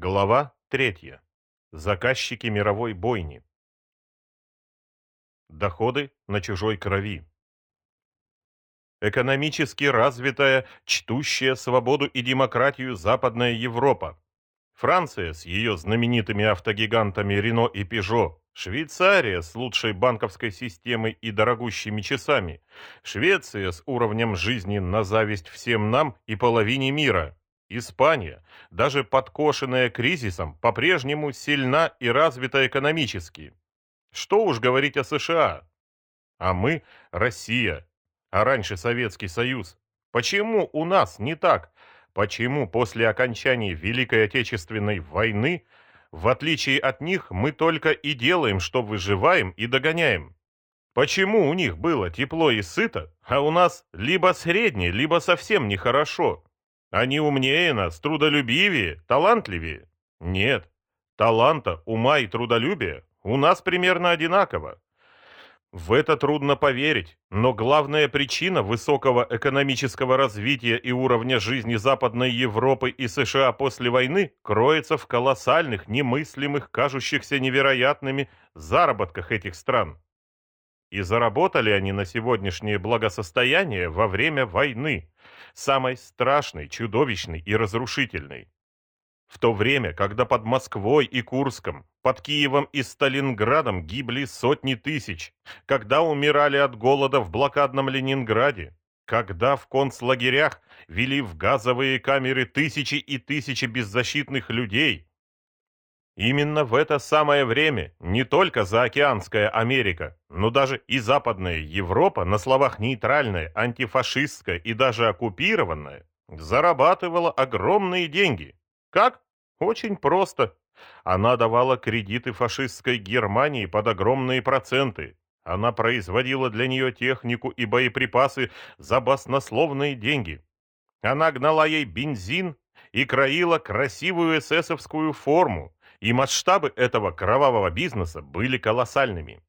Глава 3. Заказчики мировой бойни. Доходы на чужой крови. Экономически развитая, чтущая свободу и демократию Западная Европа. Франция с ее знаменитыми автогигантами Рено и Пежо. Швейцария с лучшей банковской системой и дорогущими часами. Швеция с уровнем жизни на зависть всем нам и половине мира. Испания, даже подкошенная кризисом, по-прежнему сильна и развита экономически. Что уж говорить о США. А мы – Россия, а раньше Советский Союз. Почему у нас не так? Почему после окончания Великой Отечественной войны, в отличие от них, мы только и делаем, что выживаем и догоняем? Почему у них было тепло и сыто, а у нас либо средне, либо совсем нехорошо? Они умнее нас, трудолюбивее, талантливее? Нет. Таланта, ума и трудолюбия у нас примерно одинаково. В это трудно поверить, но главная причина высокого экономического развития и уровня жизни Западной Европы и США после войны кроется в колоссальных, немыслимых, кажущихся невероятными заработках этих стран. И заработали они на сегодняшнее благосостояние во время войны, самой страшной, чудовищной и разрушительной. В то время, когда под Москвой и Курском, под Киевом и Сталинградом гибли сотни тысяч, когда умирали от голода в блокадном Ленинграде, когда в концлагерях вели в газовые камеры тысячи и тысячи беззащитных людей, Именно в это самое время не только заокеанская Америка, но даже и Западная Европа, на словах нейтральная, антифашистская и даже оккупированная, зарабатывала огромные деньги. Как? Очень просто. Она давала кредиты фашистской Германии под огромные проценты. Она производила для нее технику и боеприпасы за баснословные деньги. Она гнала ей бензин и краила красивую эсэсовскую форму, и масштабы этого кровавого бизнеса были колоссальными.